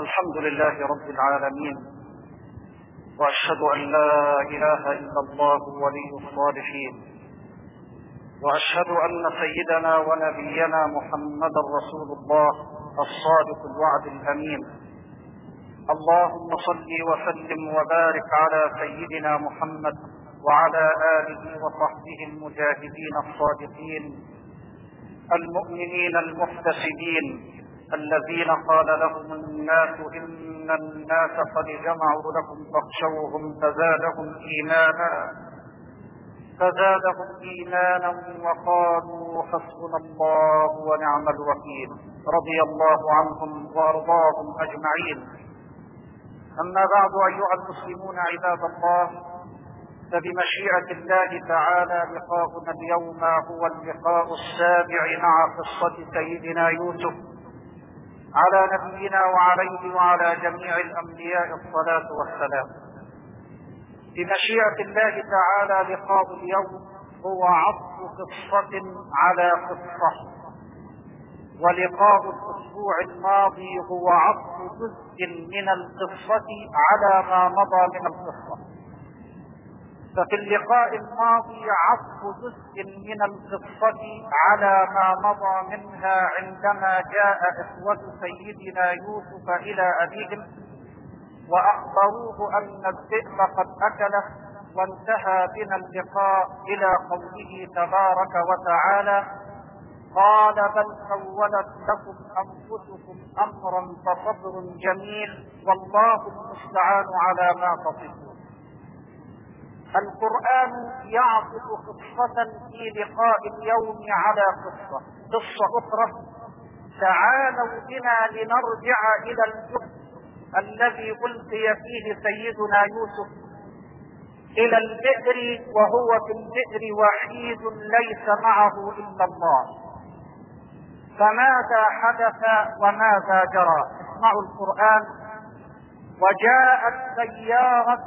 الحمد لله رب العالمين وأشهد أن لا إله إلا الله ولي الصالحين وأشهد أن سيدنا ونبينا محمدا رسول الله الصادق الوعد الأمين. اللهم صل وسلم وبارك على سيدنا محمد وعلى آله وصحبه المجاهدين الصادقين المؤمنين المحتسبين الذين قال لهم الناس إن الناس قد جمعوا لكم فاخشوهم فزادهم إيمانا فزادهم إيمانا وقالوا حسبنا الله ونعم الوكيل رضي الله عنهم وأرضاهم أجمعين. أما بعد أيها المسلمون عباد الله فبمشيئة الله تعالى لقاؤنا اليوم هو اللقاء السابع مع قصة سيدنا يوسف على نبينا وعليه وعلى جميع الأنبياء الصلاة والسلام. بمشيئة الله تعالى لقاء اليوم هو عطف قصة على قصة. ولقاء الأسبوع الماضي هو عطف جزء من القصة على ما مضى من القصة. ففي اللقاء الماضي عطف جزء من القصة على ما مضى منها عندما جاء إخوة سيدنا يوسف إلى أبيهم وأخبروه أن الذئب قد أكله وانتهى بنا اللقاء إلى قوله تبارك وتعالى قال بل سولت لكم أنفسكم أمرا فصبر جميل والله المستعان على ما تصفون. القرآن يعطف قصة في لقاء اليوم على قصة قصة أخرى تعالوا بنا لنرجع إلى الجهد الذي ألقي فيه سيدنا يوسف. إلى البئر وهو في البئر وحيد ليس معه إلا الله. فماذا حدث وماذا جرى؟ اسمعوا القرآن. وجاءت سيارة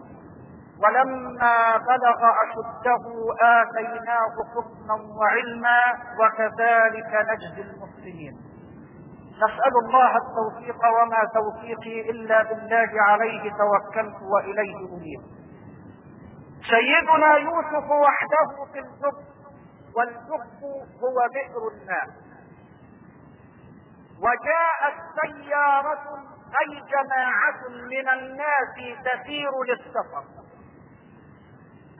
ولما بلغ أشده آتيناه حكما وعلما وكذلك نجزي المسلمين. نسأل الله التوفيق وما توفيقي إلا بالله عليه توكلت وإليه أنيب. سيدنا يوسف وحده في الجب والجب هو بئر الماء. وجاءت سيارة أي جماعة من الناس تسير للسفر.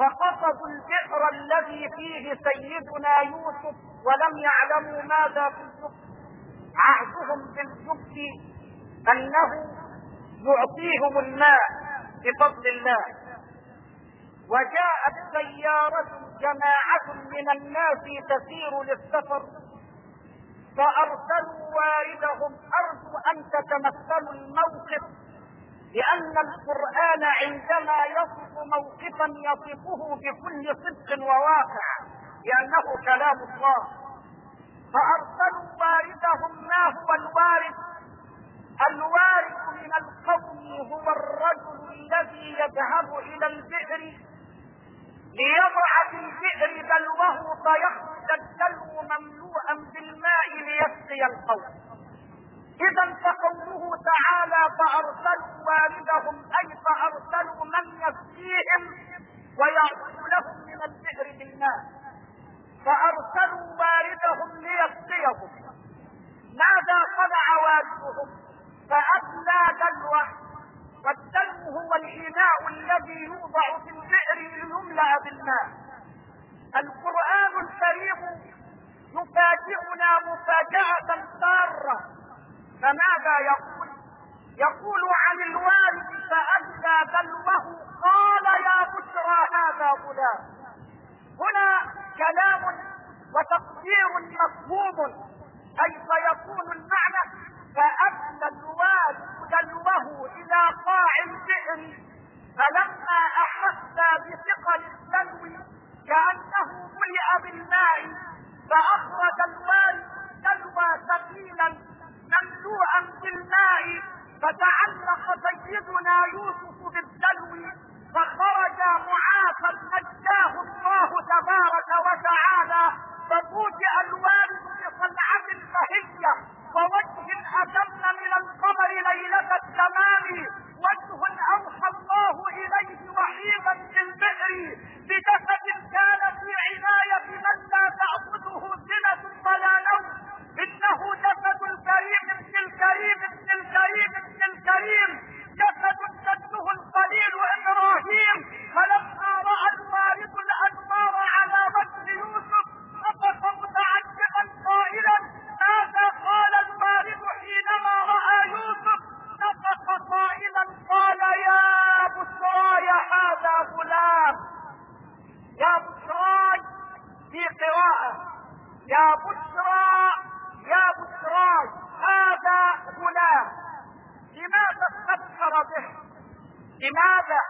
فقصدوا البئر الذي فيه سيدنا يوسف ولم يعلموا ماذا في الجب عهدهم بالجب أنه يعطيهم الماء بفضل الله. وجاءت سيارة جماعة من الناس تسير للسفر. فأرسلوا واردهم أرجو أن تتمثلوا الموقف. لأن القرآن عندما يصف موقفا يصفه بكل صدق وواقع لأنه كلام الله. فأرسلوا واردهم ما هو الوارد الوارد من القوم هو الرجل الذي يذهب إلى البئر ليضع في البئر دلوه فيخرج الدلو مملوءا بالماء ليسقي القوم. إذا فقوله تعالى فأرسلوا والدهم أي فأرسلوا من يفديهم ويعود لهم من البئر بالناس. فأرسلوا والدهم ليفديهم ماذا صنع والدهم؟ فادلى دلوه. والدلو هو الاناء الذي يوضع في البئر ليملأ بالماء. القرآن الكريم يفاجئنا مفاجأة ساره فماذا يقول؟ يقول عن الوالد فأدى دلوه قال يا بشرى هذا غلام هنا كلام وتقدير مفهوم. أي يكون المعنى؟ فأدى الوالد دلوه إلى قاع البئر فلما أحس بثقل الدلو كأنه ملئ بالماء فأخرج الوالد دلوى ثقيلا مملوءا بالماء فتعلق سيدنا يوسف بالدلو فخرج معافى نجاه الله تبارك وتعالى ففوجئ الوالد بصنعة فهية ووجه أتم من القمر ليلة التمام وجه أوحى الله إليه وحيدا بالبئر بجسد كان في عناية من لا تأخذه سنة ولا نوم إنه جسد الكريم ابن الكريم ابن الكريم. جسد جده القليل إبراهيم فلما لماذا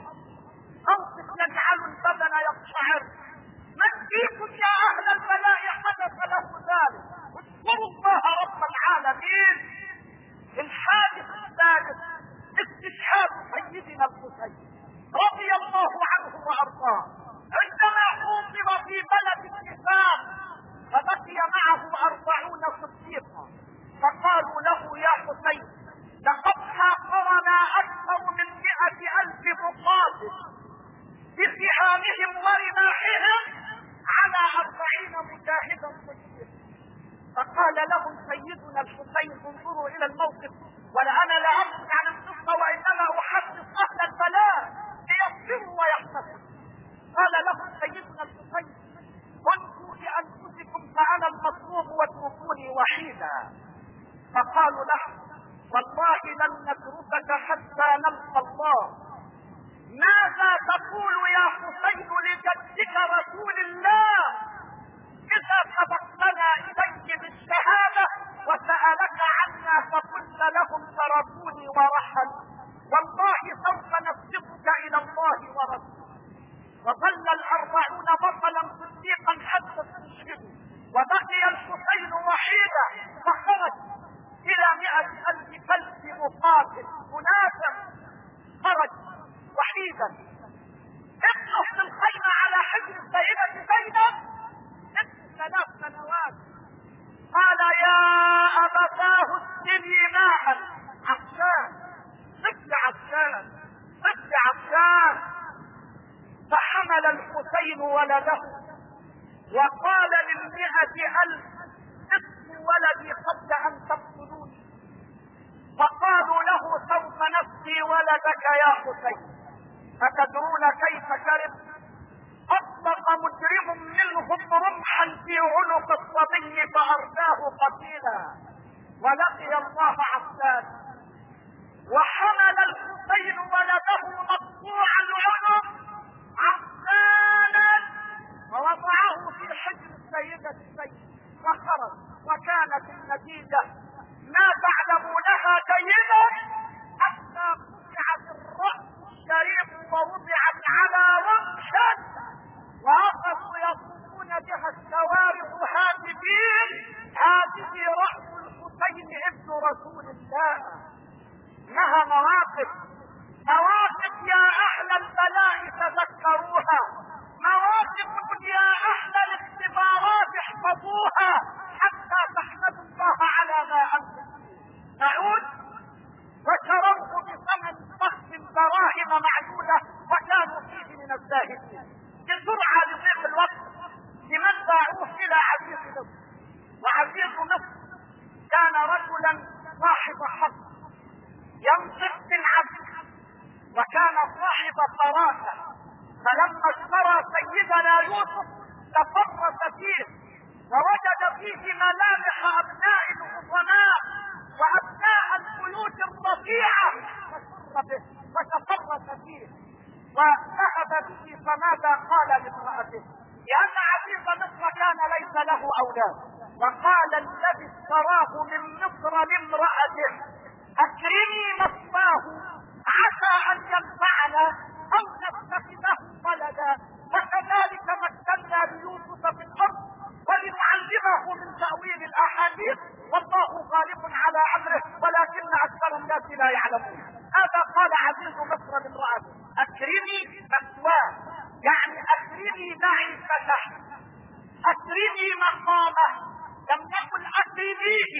موقف أنصف يجعل البدن يقشعر من فيكم يا أهل البلاء حدث له ذلك. اذكروا الله رب العالمين. الحادث الثالث استشهاد سيدنا الحسين رضي الله عنه وأرضاه. عندما حوصل في بلد النفاق فبقي معه أربعون صديقا. فقالوا له يا حسين قال لهم سيدنا الحسين انظروا إلى الموقف ولأنا لا أبكي عن الصحبه وإنما أحدث أهل البلاء ليصبروا ويحتسبوا قال لهم سيدنا الحسين انظروا لأنفسكم فأنا المطلوب واتركوني وحيدا. فقالوا له والله لن نتركك حتى نلقى الله. يعني أسرقي معيشته اكرمي مقامه. لم يكن اكرميه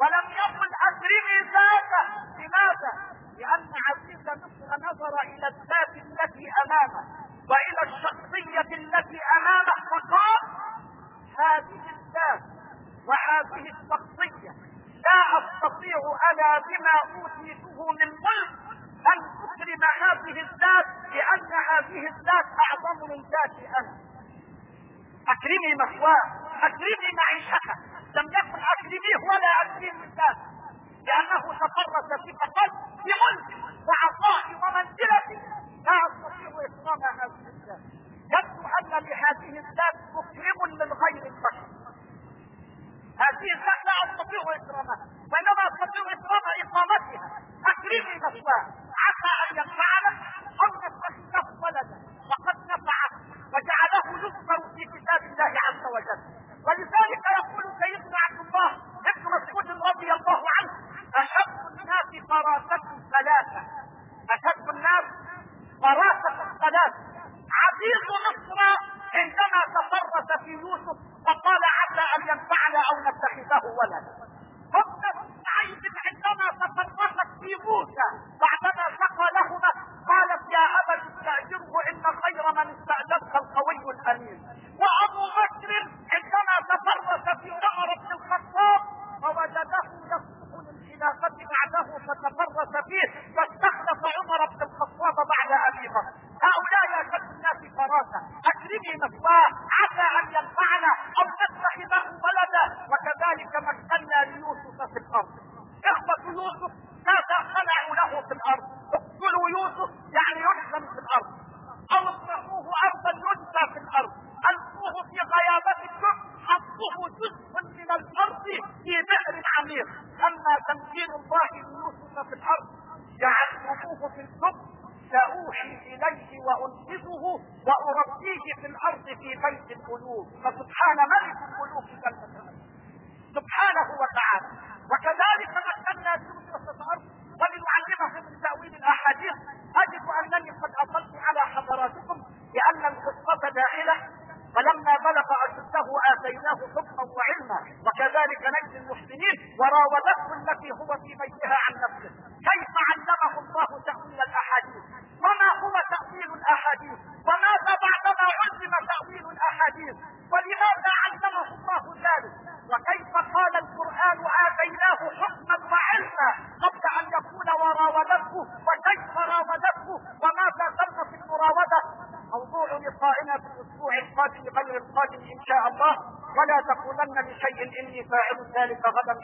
ولم يكن اكرمي ذاته. لماذا؟ لأن عزيز مصر نظر إلى الذات التي أمامه وإلى الشخصية التي أمامه فقال هذه الذات وهذه الشخصية لا أستطيع أنا بما أوتيته من ملك. أن تكرم هذه الذات لأن هذه الذات أعظم من ذاتي أنا أكرمي مثواه أكرمي معيشته. لم يكن اكرميه ولا أكرم الذات لأنه تفرس في قتل بملك وعطائي ومنزلتي لا استطيع اكرام هذه الذات. يبدو أن لهذه الذات مكرم من غير البشر. هذه الذات لا استطيع إكرامها وإنما استطيع إكرام إقامتها. أكرمي مثواه.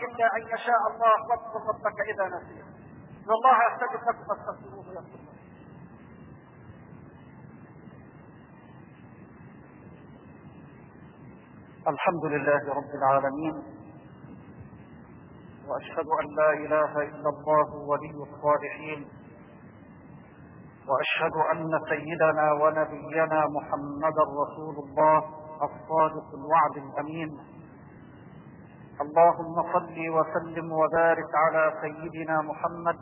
إلا أن يشاء الله واذكر ربك إذا نسيت والله يستجب لكم فاستغفروه يغفر الحمد لله رب العالمين وأشهد أن لا إله إلا الله ولي الصالحين وأشهد أن سيدنا ونبينا محمدا رسول الله الصادق الوعد الأمين. اللهم صل وسلم وبارك على سيدنا محمد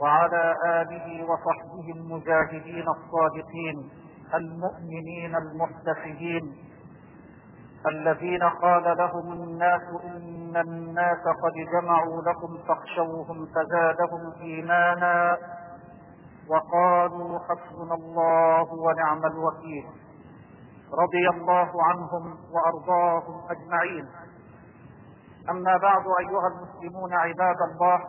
وعلى آله وصحبه المجاهدين الصادقين المؤمنين المحتسبين الذين قال لهم الناس إن الناس قد جمعوا لكم فاخشوهم فزادهم إيمانا وقالوا حسبنا الله ونعم الوكيل رضي الله عنهم وأرضاهم أجمعين أما بعد أيها المسلمون عباد الله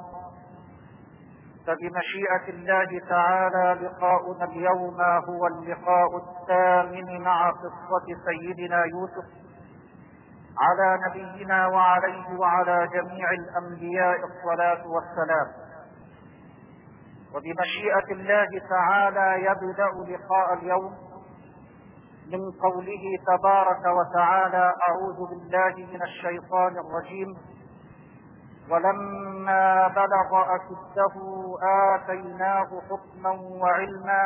فبمشيئة الله تعالى لقاؤنا اليوم هو اللقاء الثامن مع قصة سيدنا يوسف على نبينا وعليه وعلى جميع الأنبياء الصلاة والسلام. وبمشيئة الله تعالى يبدأ لقاء اليوم من قوله تبارك وتعالى أعوذ بالله من الشيطان الرجيم. ولما بلغ أشده آتيناه حكما وعلما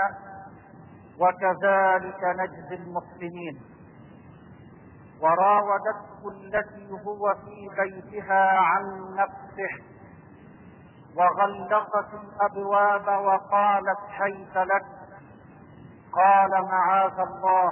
وكذلك نجزي المحسنين وراودته التي هو في بيتها عن نفسه وغلقت الأبواب وقالت حيث لك؟ قال معاذ الله.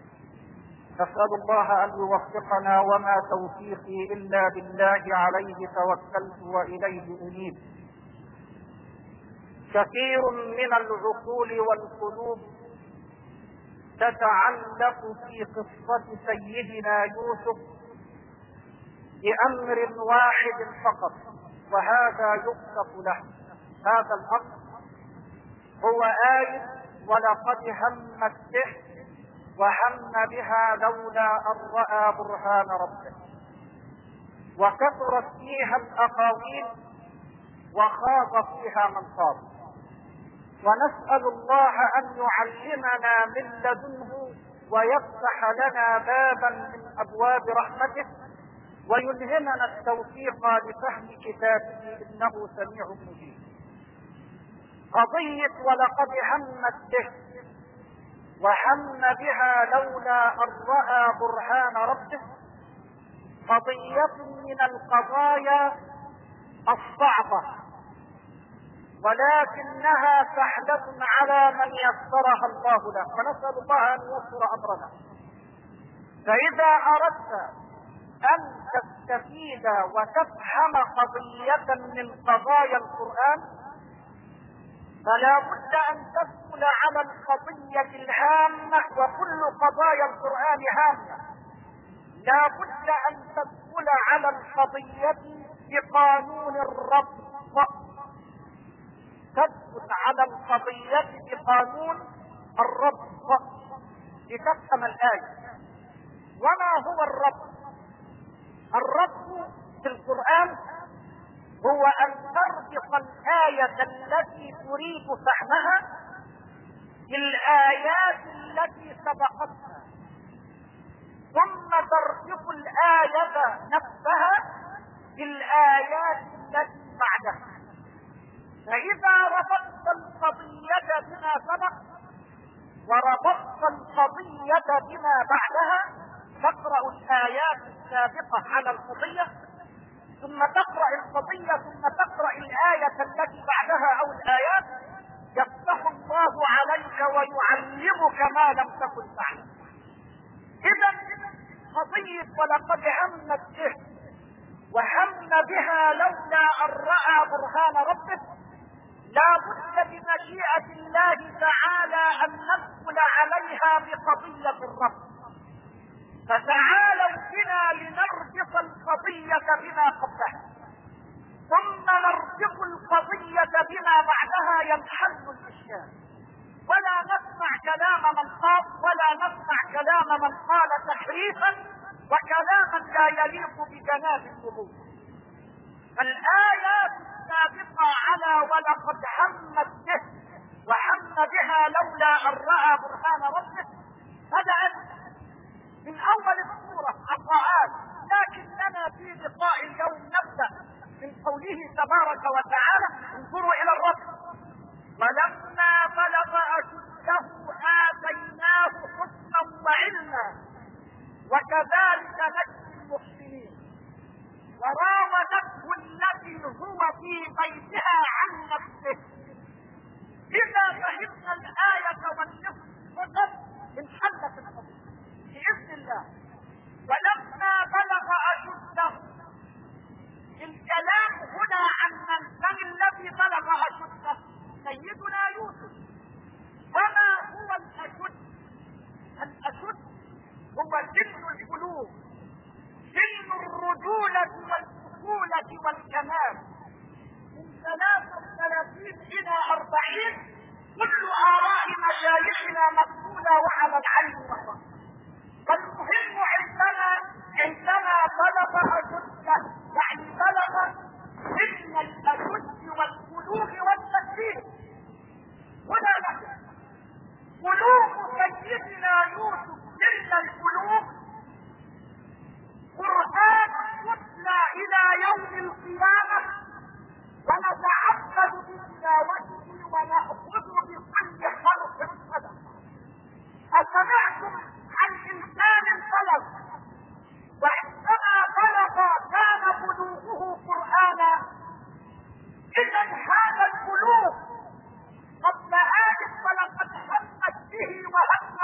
نسأل الله أن يوفقنا وما توفيقي إلا بالله عليه توكلت وإليه أنيب. كثير من العقول والقلوب تتعلق في قصة سيدنا يوسف بأمر واحد فقط وهذا يكتب له. هذا الأمر هو آية ولقد همت به وهم بها لولا أن رأى برهان ربه. وكثرت فيها الأقاويل وخاض فيها من خاض. ونسأل الله أن يعلمنا من لدنه ويفتح لنا بابا من أبواب رحمته ويلهمنا التوفيق لفهم كتابه إنه سميع مجيب. قضية ولقد همت به وهم بها لولا أن رأى برهان ربه. قضية من القضايا الصعبة ولكنها سهلة على من يسرها الله له. فنسأل الله أن يسر أمرنا. فإذا أردت أن تستفيد وتفهم قضية من قضايا القرآن فلا بد أن تدخل على القضية الهامة وكل قضايا القرآن هامة لا بد أن تدخل على القضية بقانون الرب. تثبت على القضية بقانون الرب. لتفهم الآية. وما هو الرب؟ الرب في القرآن هو أن تربط الآية التي تريد فهمها بالآيات التي سبقتها ثم تربط الآية نفسها بالآيات التي بعدها. فإذا ربطت القضية بما سبق وربطت القضية بما بعدها تقرأ الآيات السابقة على القضية ثم تقرأ القضية ثم تقرأ الآية التي بعدها أو الآيات يفتح الله عليك ويعلمك ما لم تكن تعلم. إذا قضية ولقد همت به وهم بها لولا أن رأى برهان ربه. لا بد بمشيئة الله تعالى أن ندخل عليها بقضية الرب. فتعالوا بنا لنربط القضية بما قبلها. ثم نربط القضية بما بعدها ينحل الإشكال ولا نسمع كلام من قال ولا نسمع كلام من قال تحريفا وكلاما لا يليق بجناب النبوة الآيات السابقة على ولقد همت به وهم بها لولا أن رأى برهان ربه. بدأت من أول السورة عطاءات لكننا في لقاء اليوم نبدأ من قوله تبارك وتعالى انظروا إلى الرب. ولما بلغ أشده آتيناه حسنا وعلما وكذلك نجزي المحسنين. وراودته التي هو في بيتها عن نفسه. إذا فهمنا الآية والنصف فقط انحلت بإذن ولما بلغ أشده الكلام هنا عن من الذي بلغ أشده سيدنا يوسف. وما هو الأشد؟ الأشد هو سن القلوب سن الرجولة والطفولة والكمال. من ثلاثة وثلاثين إلى أربعين كل آراء مشايخنا مقبولة وعلى العين والرأس. والمهم عندنا عندما بلغ أشده يعني بلغ سن الأشد والبلوغ والتكليف هنا نحن. بلوغ سيدنا يوسف سن البلوغ قرآن يتلى إلى يوم القيامة. ونتعبد بتلاوته ونأخذ بكل خلق صدقة أسمعتم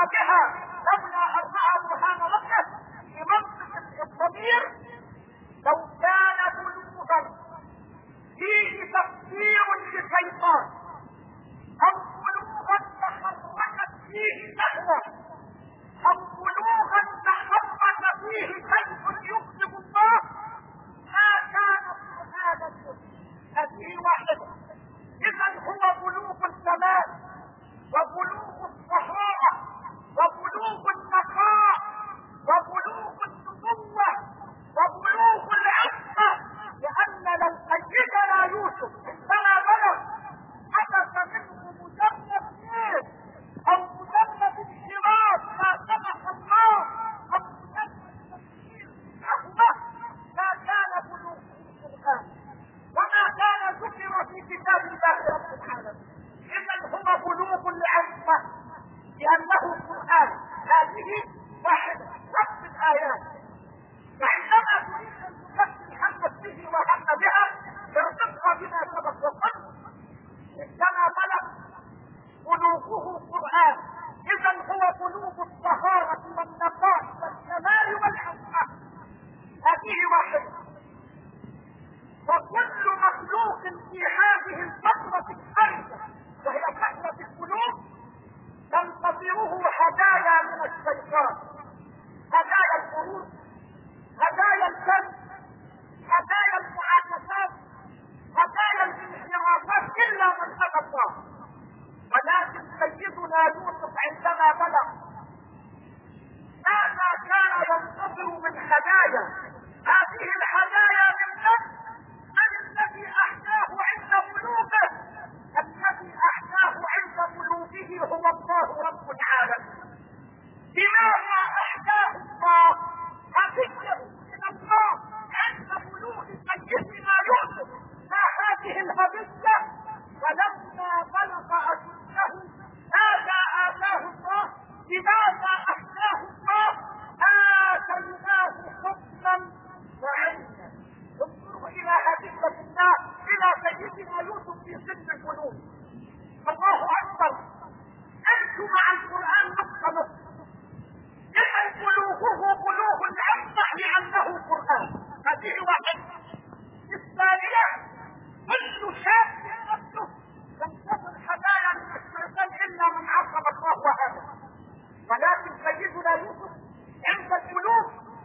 وهم بها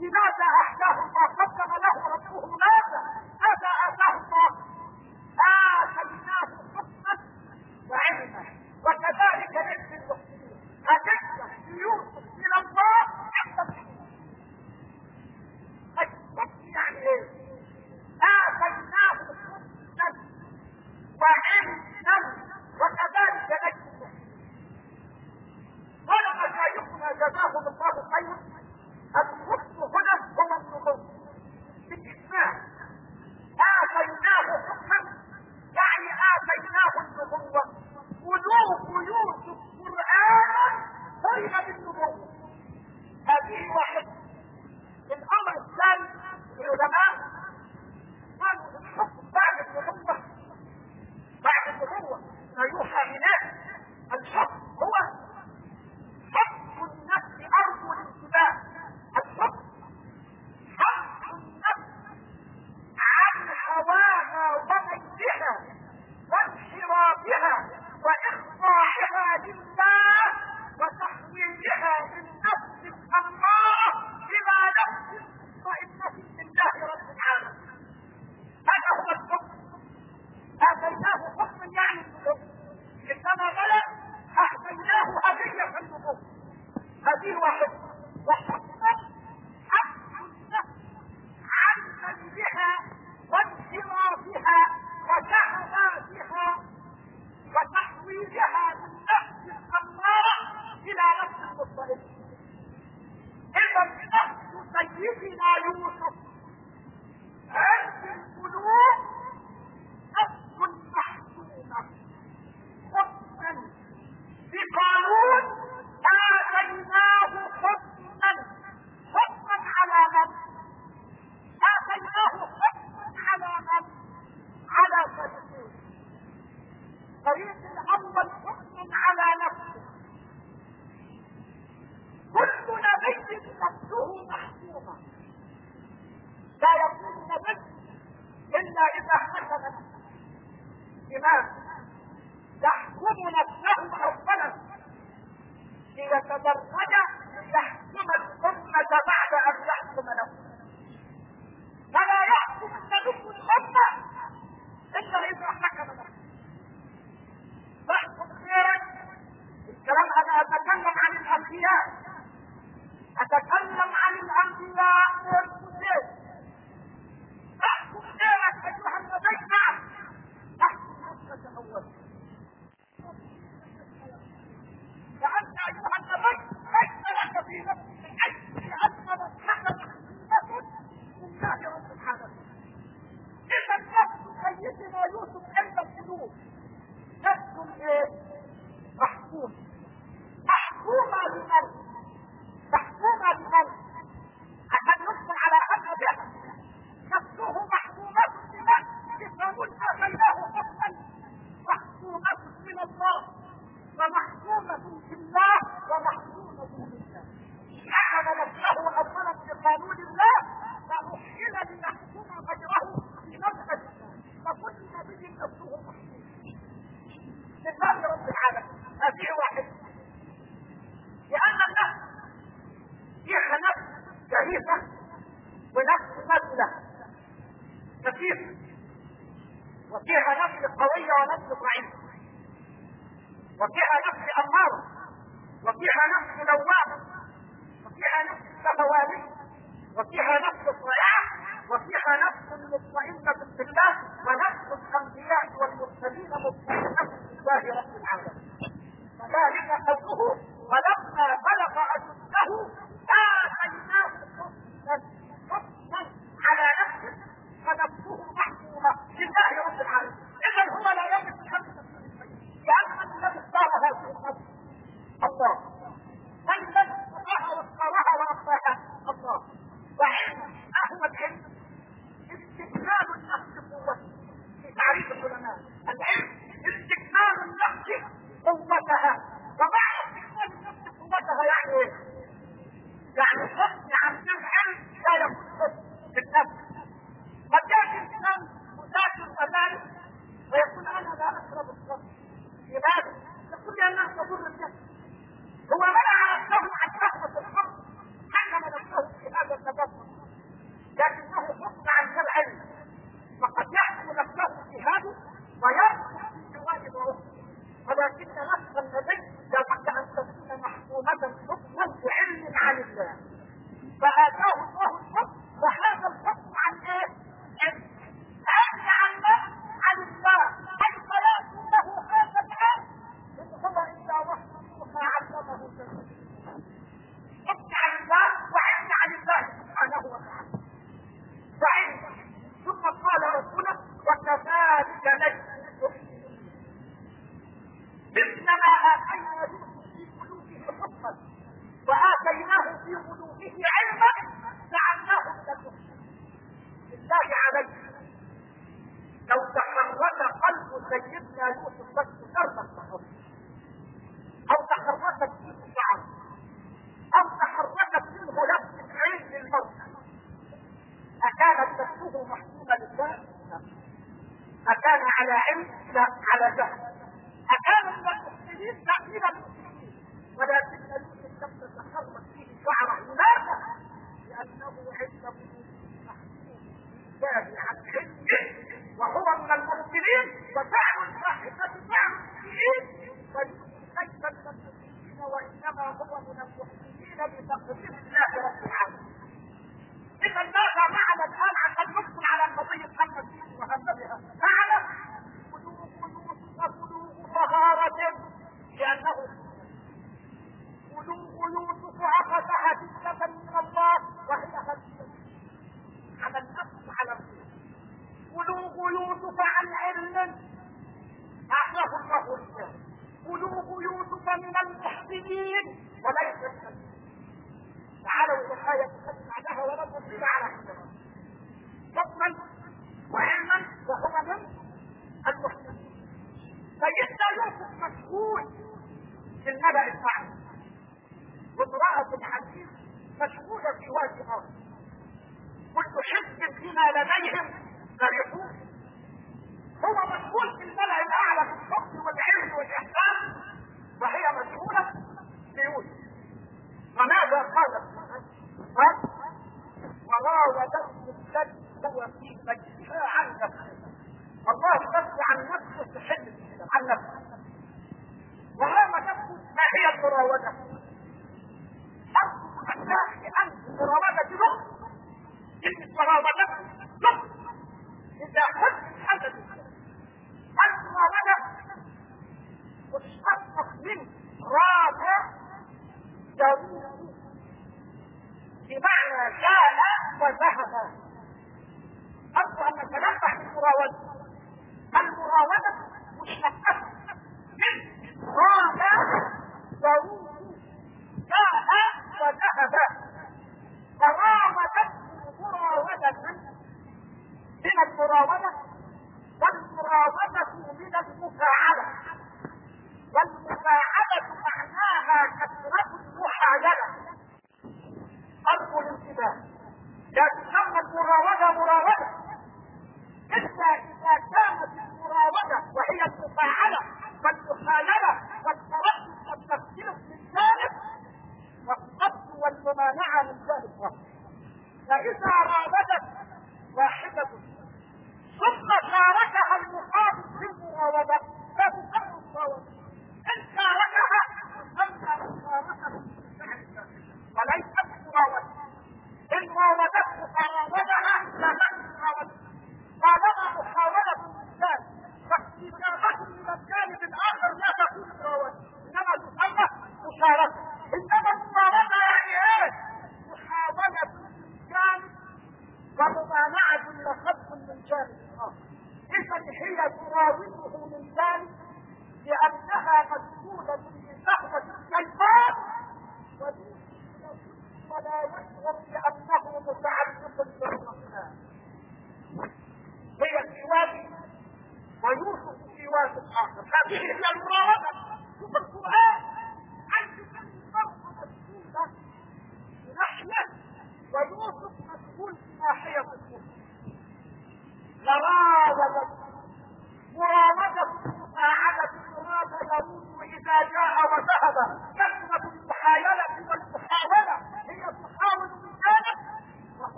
لماذا أحياه الله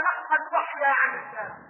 لحظة وحيا عن السلام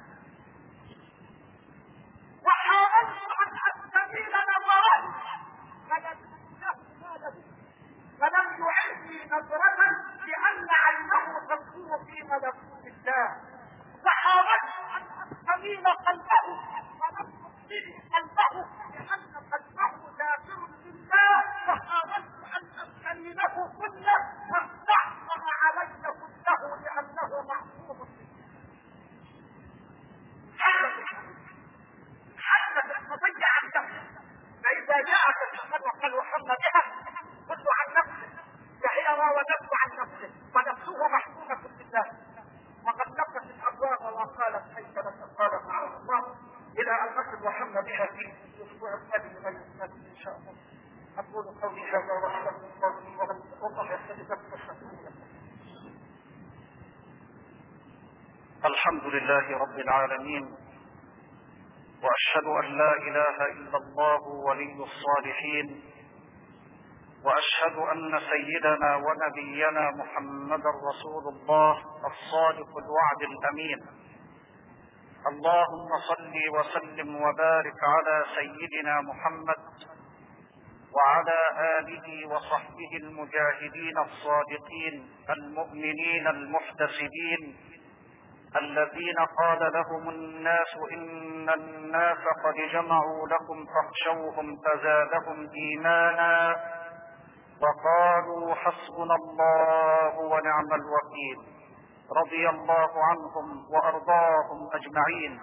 العالمين وأشهد أن لا إله إلا الله ولي الصالحين وأشهد أن سيدنا ونبينا محمدا رسول الله الصادق الوعد الأمين. اللهم صل وسلم وبارك على سيدنا محمد وعلى آله وصحبه المجاهدين الصادقين المؤمنين المحتسبين الذين قال لهم الناس إن الناس قد جمعوا لكم فاخشوهم فزادهم إيمانا وقالوا حسبنا الله ونعم الوكيل رضي الله عنهم وأرضاهم أجمعين.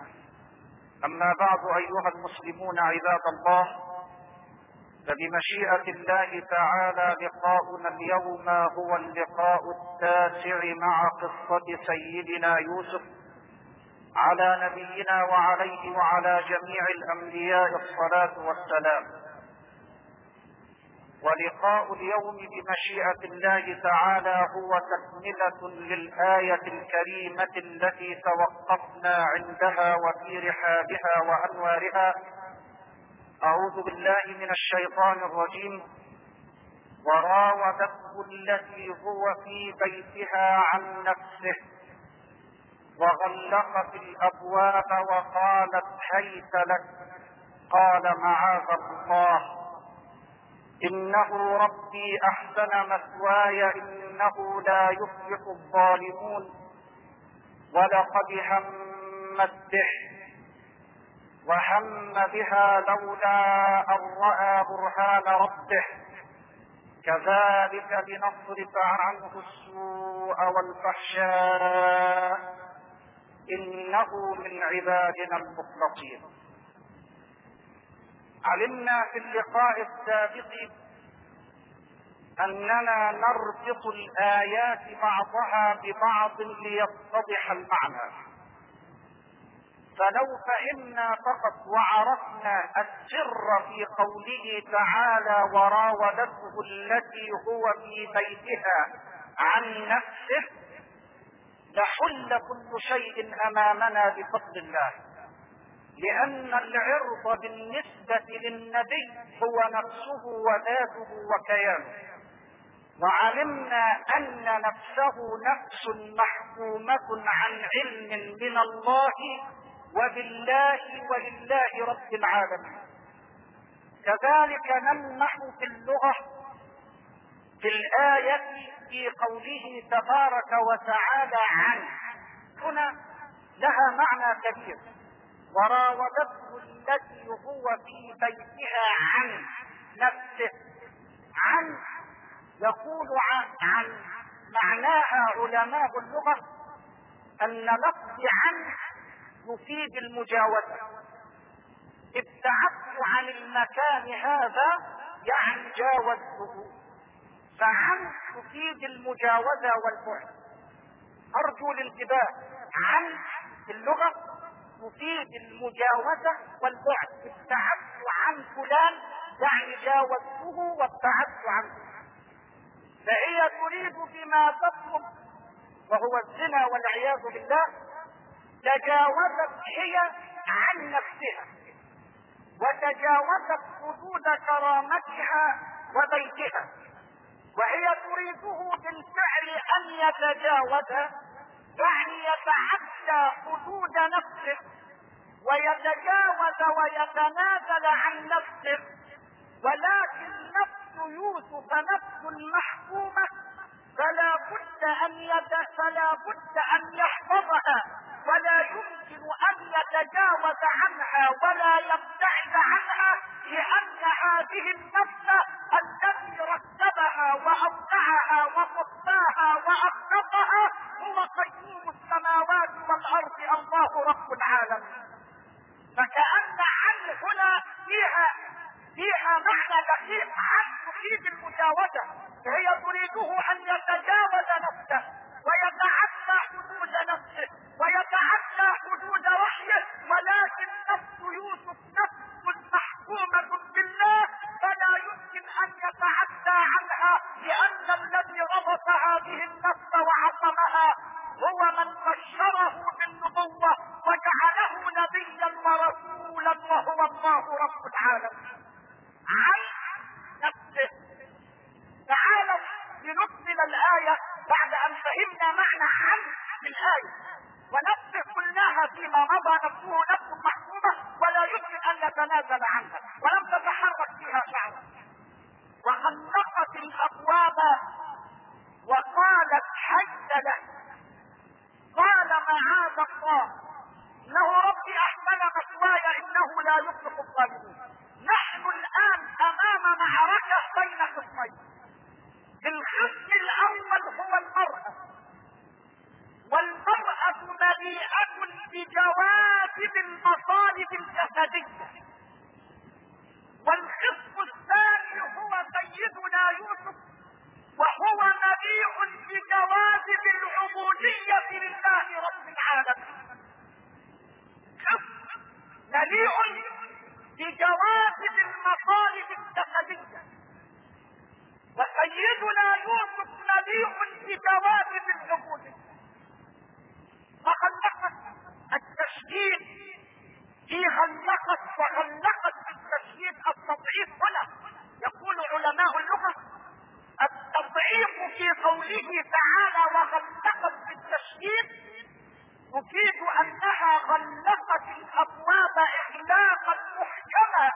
أما بعد أيها المسلمون عباد الله فبمشيئة الله تعالى لقاؤنا اليوم هو اللقاء التاسع مع قصة سيدنا يوسف على نبينا وعليه وعلى جميع الأنبياء الصلاة والسلام. ولقاء اليوم بمشيئة الله تعالى هو تكملة للآية الكريمة التي توقفنا عندها وفي رحابها وأنوارها. أعوذ بالله من الشيطان الرجيم. وراودته التي هو في بيتها عن نفسه. وغلقت الأبواب وقالت هيت لك؟ قال معاذ الله. إنه ربي أحسن مثواي إنه لا يفلح الظالمون. ولقد همت به وهم بها لولا أن رأى برهان ربه. كذلك لنصرف عنه السوء والفحشاء. إنه من عبادنا المخلصين. علمنا في اللقاء السابق أننا نربط الآيات بعضها ببعض ليتضح المعنى. فلو فهمنا فقط وعرفنا السر في قوله تعالى وراودته التي هو في بيتها عن نفسه لحل كل شيء أمامنا بفضل الله. لأن العرض بالنسبة للنبي هو نفسه وذاته وكيانه. وعلمنا أن نفسه نفس محكومة عن علم من الله وبالله ولله رب العالمين. كذلك نلمح في اللغة في الآية في قوله تبارك وتعالى عنه. هنا لها معنى كبير وراودته التي هو في بيتها عن نفسه. عن يقول عن, عن معناها علماء اللغة أن لفظ عن يفيد المجاوزة. ابتعدت عن المكان هذا يعني جاوزته. فعن تفيد المجاوزة والبعد؟ أرجو الانتباه. عن اللغة تفيد المجاوزة والبعد؟ ابتعدت عن فلان يعني جاوزته وابتعدت عنه. فهي تريد بما تطلب وهو الزنا والعياذ بالله. تجاوزت هي عن نفسها وتجاوزت حدود كرامتها وبيتها. وهي تريده بالفعل أن يتجاوز يعني يتعدى حدود نفسه ويتجاوز ويتنازل عن نفسه. ولكن نفس يوسف نفس محكومة فلا بد يد فلا بد أن يحفظها ولا يمكن أن يتجاوز عنها ولا يبتعد عنها لأن هذه النفس التي رتبها واوقعها وقفاها واقنطها هو قيوم السماوات والأرض الله رب العالمين. فكأن عن هنا فيها فيها معنى دقيق عن تفيد المجاوزة فهي تريده أن يتجاوز نفسه ويتعدى حدود نفسه ويتعدى حدود وحيه ولكن نفس يوسف نفس البشرية عنها لأن الذي ربط هذه النفس وعصمها هو من بشره بالنبوة وجعله نبيا ورسولا وهو الله رب العالمين. يعمل في التضعيف هنا. يقول علماء اللغة التضعيف في قوله تعالى وغلقت في التشييد أنها غلقت الأبواب اغلاقا محكما.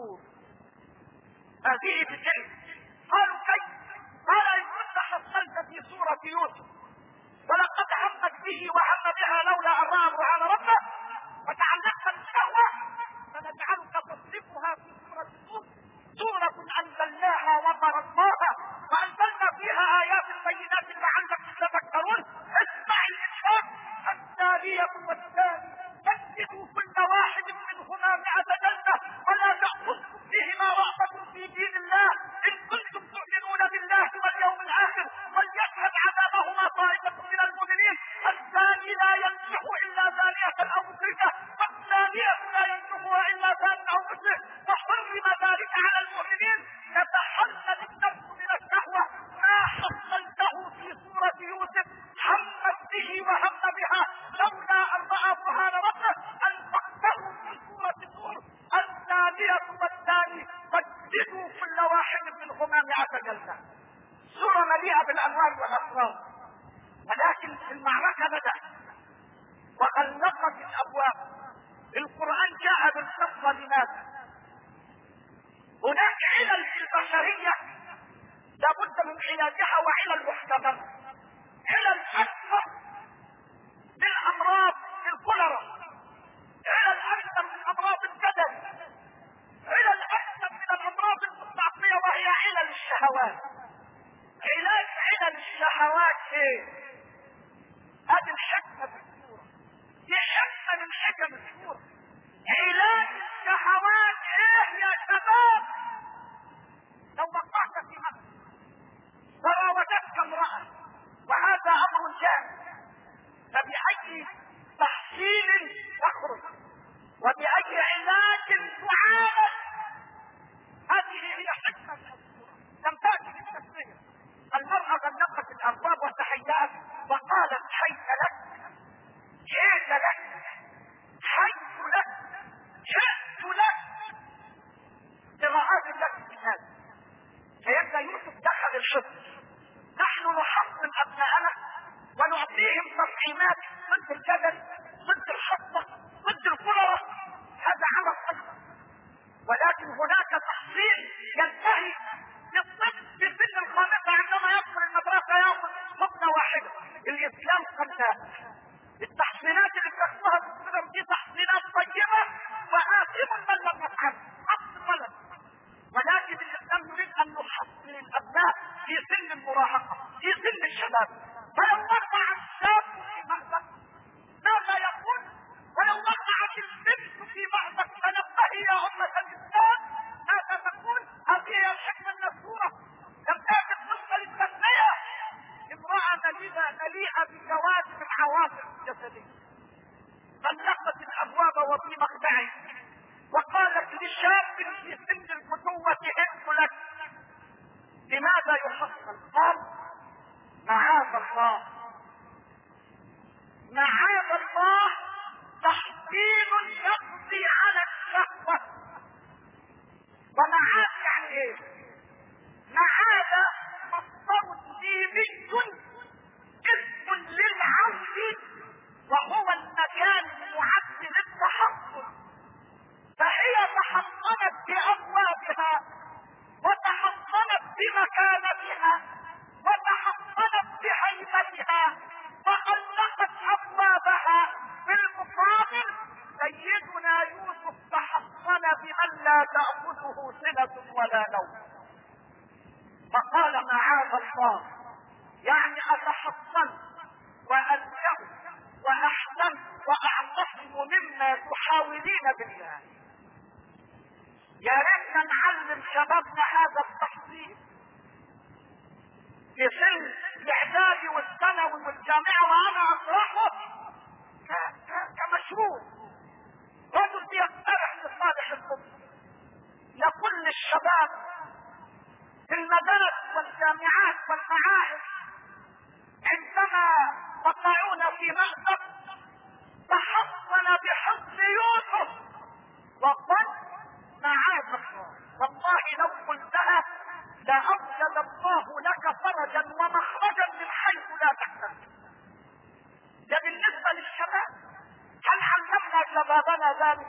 الأمور هذه بالجنة ba ba na gane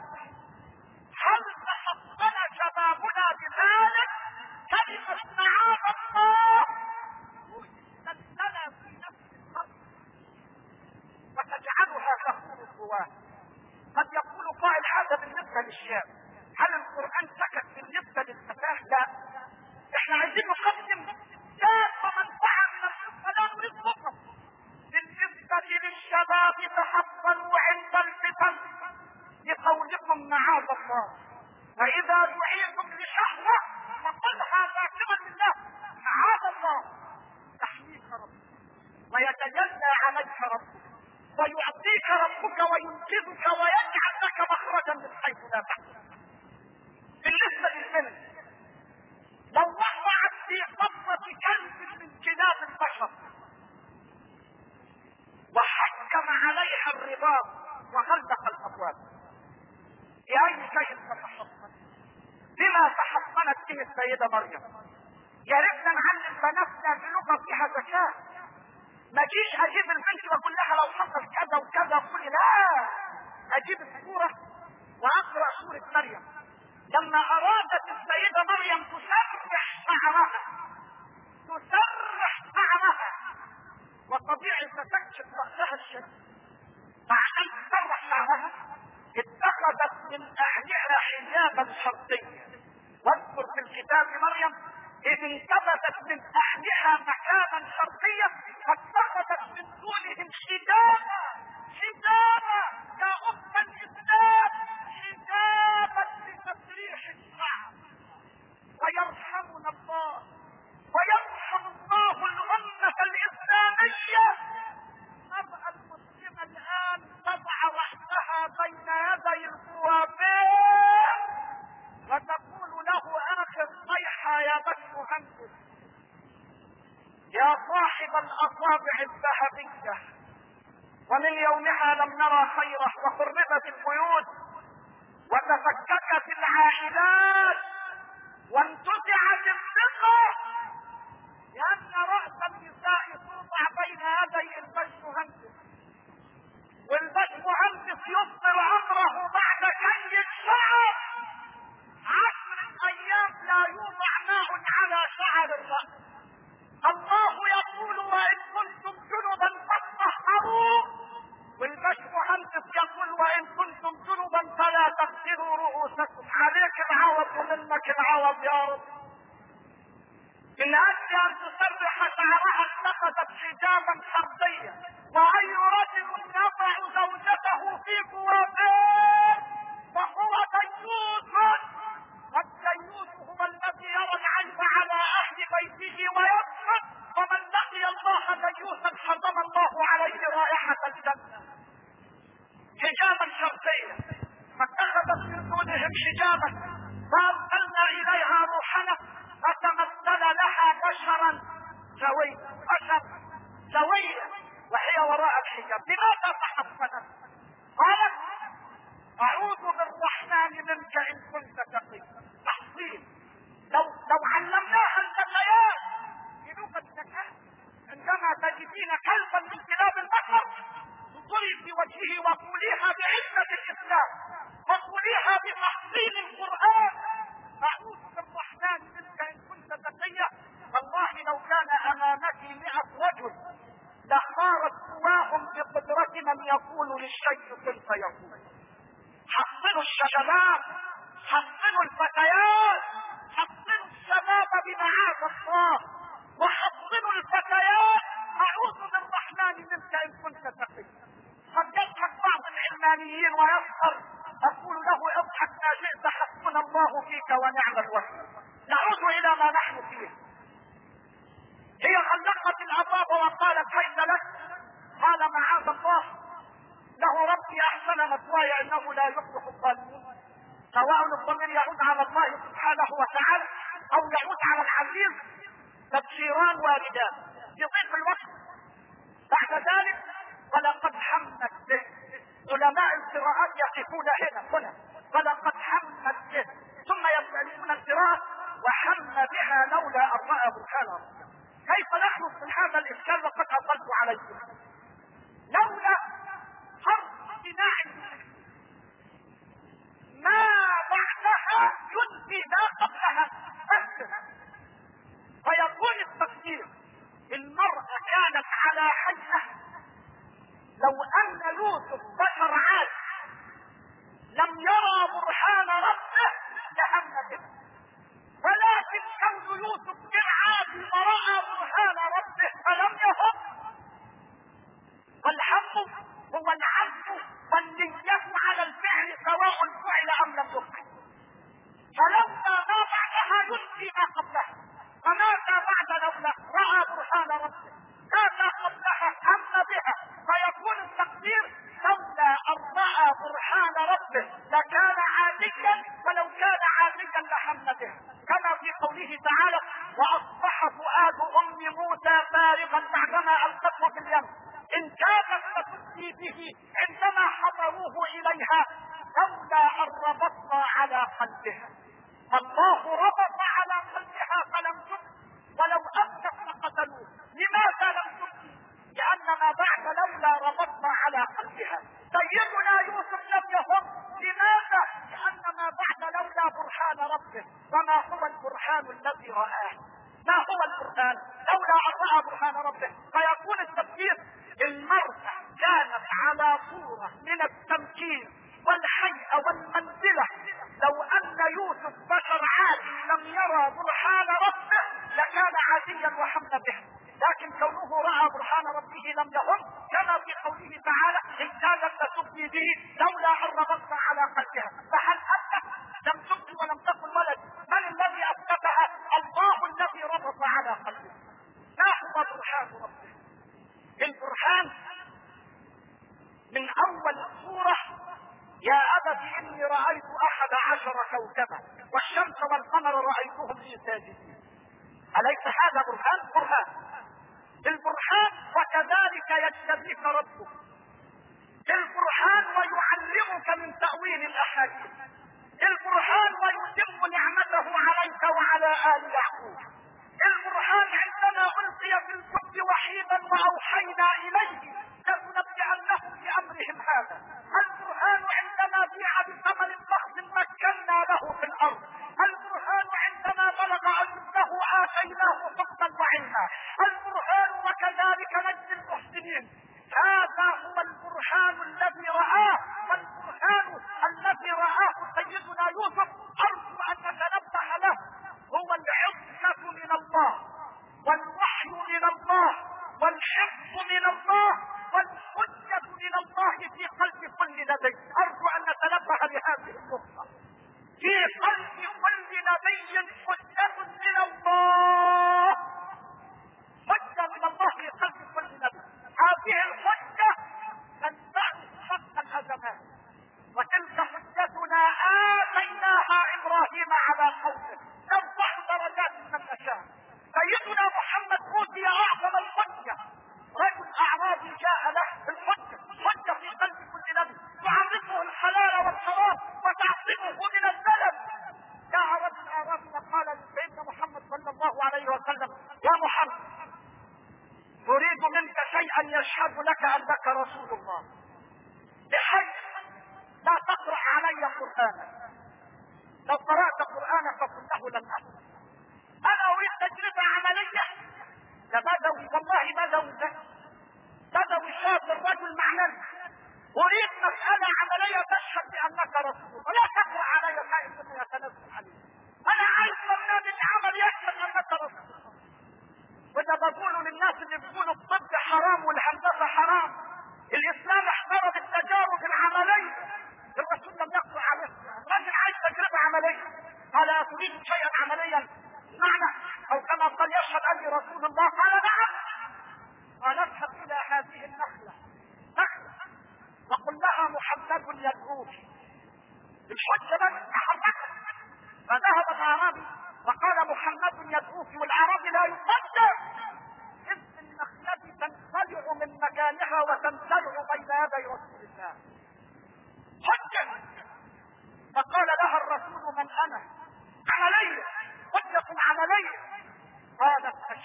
いまして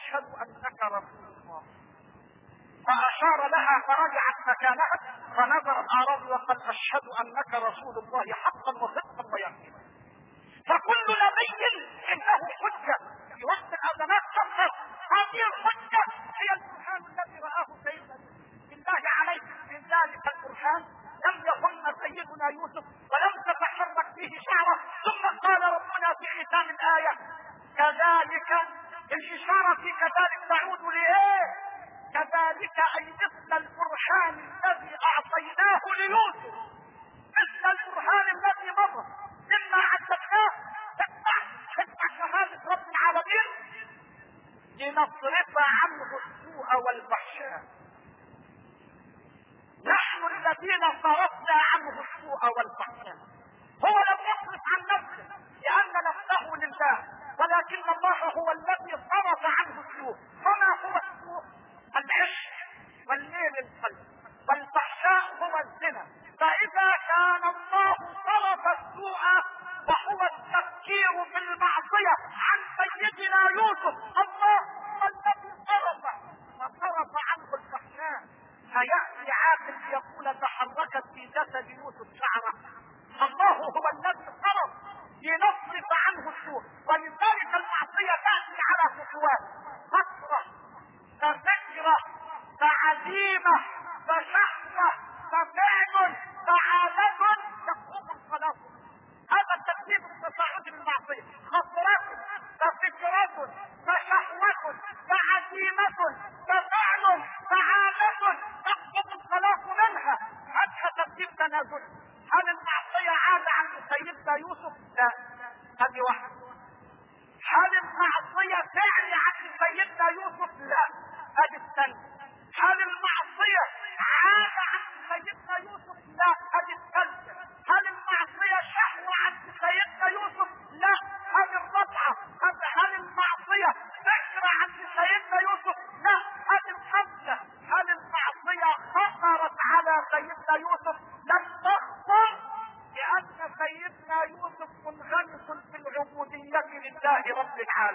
أشهد أنك رسول الله. فأشار لها فرجعت مكانها فنظر أعرابي وقال أشهد أنك رسول الله حقا وصدقا ويقينا. فكل نبي إنه حجة. في وسط الأزمات تظهر هذه الحجة هي البرهان الذي رآه سيدنا بالله عليك من ذلك البرهان لم يخن سيدنا يوسف ولم تتحرك به شعرة. ثم قال ربنا في ختام الآية كذلك الإشارة كذلك تعود لإيه؟ كذلك أن مثل البرهان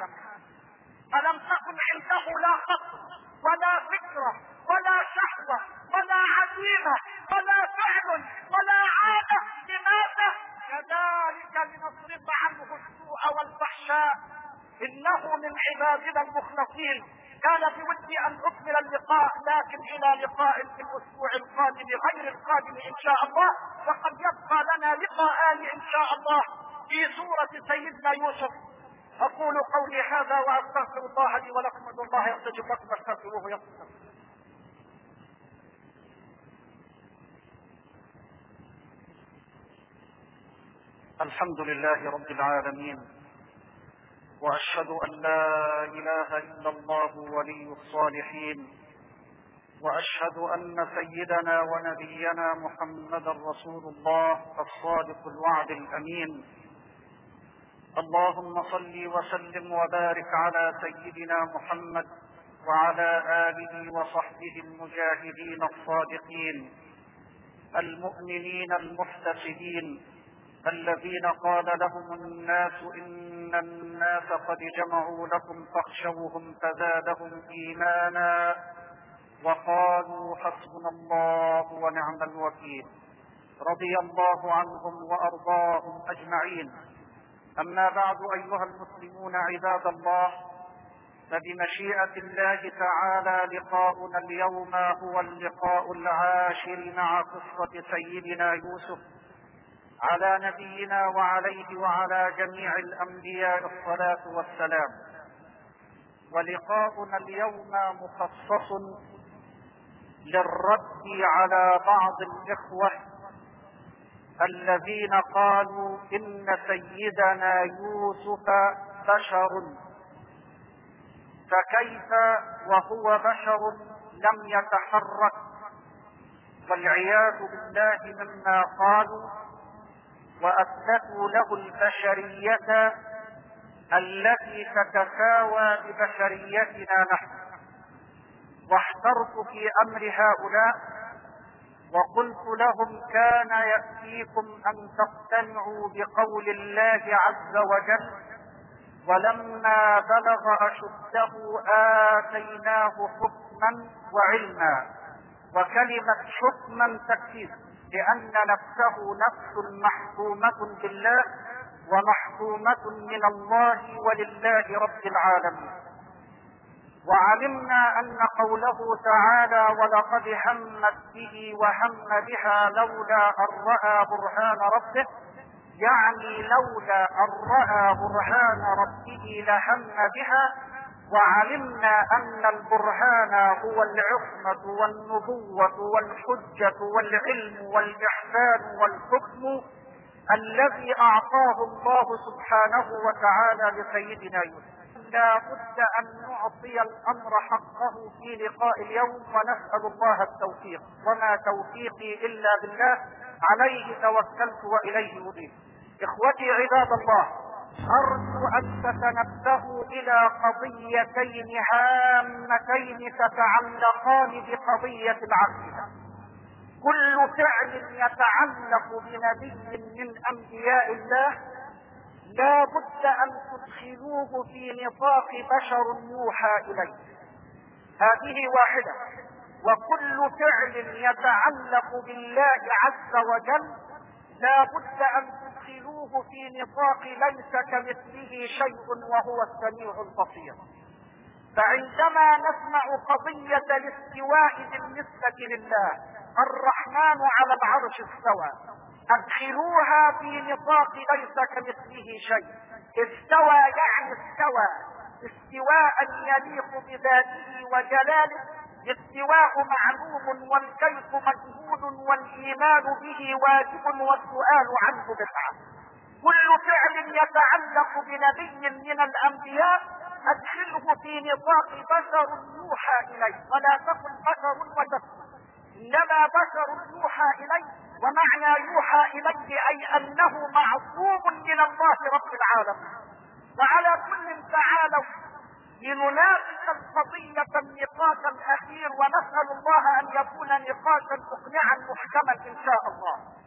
رب العالمين فلم تكن عنده لا خطر ولا فكرة ولا شهوة ولا عزيمة ولا فعل ولا عادة لماذا؟ كذلك لنصرف عنه السوء والفحشاء. إنه من عبادنا المخلصين. كان بودي أن أكمل اللقاء لكن إلى لقاء في الأسبوع القادم غير القادم إن شاء الله. وقد يبقى لنا لقاءان إن شاء الله في سورة سيدنا يوسف. أقول قولي هذا وأستغفر الله لي ولكم ادعو الله يستجب لكم فاستغفروه يغفر الحمد لله رب العالمين وأشهد أن لا إله إلا الله ولي الصالحين وأشهد أن سيدنا ونبينا محمدا رسول الله الصادق الوعد الأمين اللهم صل وسلم وبارك على سيدنا محمد وعلى آله وصحبه المجاهدين الصادقين المؤمنين المحتسبين الذين قال لهم الناس إن الناس قد جمعوا لكم فاخشوهم فزادهم إيمانا وقالوا حسبنا الله ونعم الوكيل. رضي الله عنهم وأرضاهم أجمعين. أما بعد أيها المسلمون عباد الله فبمشيئة الله تعالى لقاؤنا اليوم هو اللقاء العاشر مع قصة سيدنا يوسف على نبينا وعليه وعلى جميع الأنبياء الصلاة والسلام. ولقاؤنا اليوم مخصص للرد على بعض الإخوة الذين قالوا إن سيدنا يوسف بشر. فكيف وهو بشر لم يتحرك؟ والعياذ بالله مما قالوا واثبتوا له البشرية التي تتساوى ببشريتنا نحن. واحترت في أمر هؤلاء وقلت لهم كان يأتيكم أن تقتنعوا بقول الله عز وجل ولما بلغ أشده آتيناه حكما وعلما وكلمة حكما تكفيه لأن نفسه نفس محكومة بالله ومحكومة من الله ولله رب العالمين. وعلمنا أن قوله تعالى ولقد همت به وهم بها لولا أن رأى برهان ربه يعني لولا أن رأى برهان ربه لهم بها وعلمنا أن البرهان هو العصمة والنبوة والحجة والعلم والإحسان والحكم الذي أعطاه الله سبحانه وتعالى لسيدنا يوسف. لا بد أن نعطي الأمر حقه في لقاء اليوم ونسأل الله التوفيق. وما توفيقي إلا بالله عليه توكلت وإليه انيب إخوتي عباد الله أرجو أن تتنبهوا إلى قضيتين هامتين تتعلقان بقضية العقيدة. كل فعل يتعلق بنبي من أنبياء الله لا بد أن تدخلوه في نطاق بشر يوحى إليه. هذه واحدة. وكل فعل يتعلق بالله عز وجل لا بد أن تدخلوه في نطاق ليس كمثله شيء وهو السميع البصير. فعندما نسمع قضية الاستواء بالنسبة لله الرحمن على العرش استوى. أدخلوها في نطاق ليس كمثله شيء. استوى يعني استوى. استواء يليق بذاته وجلاله. الاستواء معلوم والكيف مجهول والإيمان به واجب والسؤال عنه بدعه كل فعل يتعلق بنبي من الأنبياء أدخله في نطاق بشر يوحى إليه. ولا تقل بشر وتسكت إنما بشر يوحى إليه ومعنى يوحى اليه أي أنه معصوم من الله رب العالمين. وعلى كل تعالوا. لنناقش القضية النقاش الأخير ونسأل الله أن يكون نقاشا مقنعا محكما إن شاء الله.